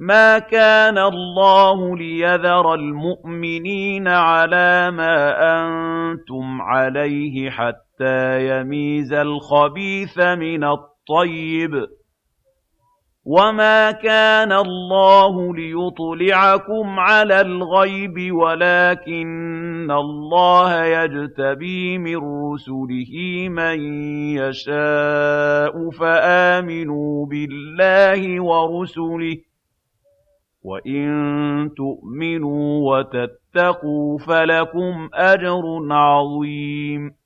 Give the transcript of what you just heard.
مَا كَانَ اللَّهُ لِيَذَرَ الْمُؤْمِنِينَ عَلَىٰ مَا أَنتُمْ عَلَيْهِ حَتَّىٰ يَمِيزَ الْخَبِيثَ مِنَ الطَّيِّبِ ۗ وَمَا كَانَ اللَّهُ لِيُطْلِعَكُمْ عَلَى الْغَيْبِ وَلَٰكِنَّ اللَّهَ يَجْتَبِي مِن رُّسُلِهِ مَن يَشَاءُ ۖ فَآمِنُوا بِاللَّهِ وَرُسُلِهِ ۚ وَإِن تُؤْمِنُوا وَتَتَّقُوا فَلَكُمْ أَجْرٌ عَظِيمٌ